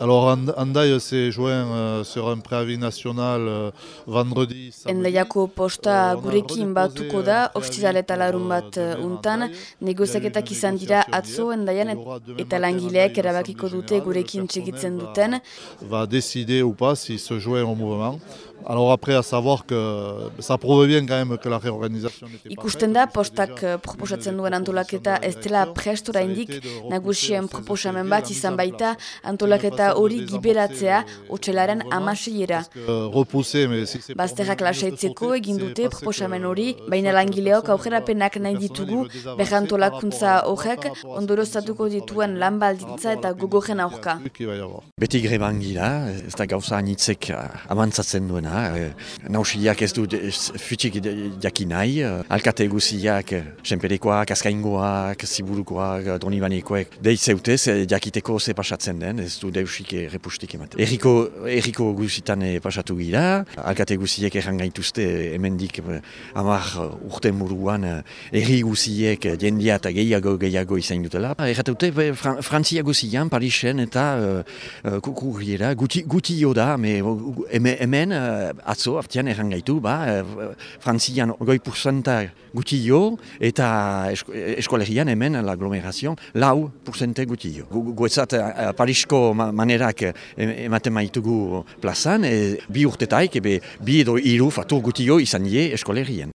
Alors Andai s'est joint uh, sur un préavis national uh, vendredi. Endaiako posta gurekin batuko da, ostizal eta larun bat untan, negoziaketak izan dira atzo endaian eta langileek erabakiko dute gurekin txegitzen duten. Va décider ou pas si se joint au mouvement. Alors après, à savoir que ça prouve bien quand même que la réorganisation n'était pas Ikusten da, postak proposatzen duen antolaketa ez dela prestora indik, nagusien proposamen bat izan baita antolaketa hori giberatzea otxelaren amaseiera. Bazterrak lasaitzeko egin dute proposamen hori, baina langileok aurrerapenak nahi ditugu, berrantolakuntza horrek ondoroztatuko dituen lan baldintza eta gogojen aurka. Beti greban gira, ez da gauza anitzek amantzatzen duena. Nausiak ez du futsik jakin nahi, alkate guziak, senperekoak, askaingoak, ziburukoak, donibanekoek, deitzeutez jakiteko ze pasatzen den, ez du deusik repustik ematen. Eriko, eriko guzitan pasatu gira, alkate guziek erran gaituzte hemendik amar urte muruan erri guziek jendia eta gehiago gehiago izain dutela. Errateute, Frantzia guzian, Parisen eta uh, kukurriera, guti, guti da, hemen atzo, artian erran gaitu, ba, Frantzian goi pursenta gutio eta eskolerian hemen l'agglomeration lau pursente gutio. Guetzat Parisko manerak ematen maitugu plazan, e, bi urtetaik, ebe, bi edo iru fatur gutio izan die eskolerien.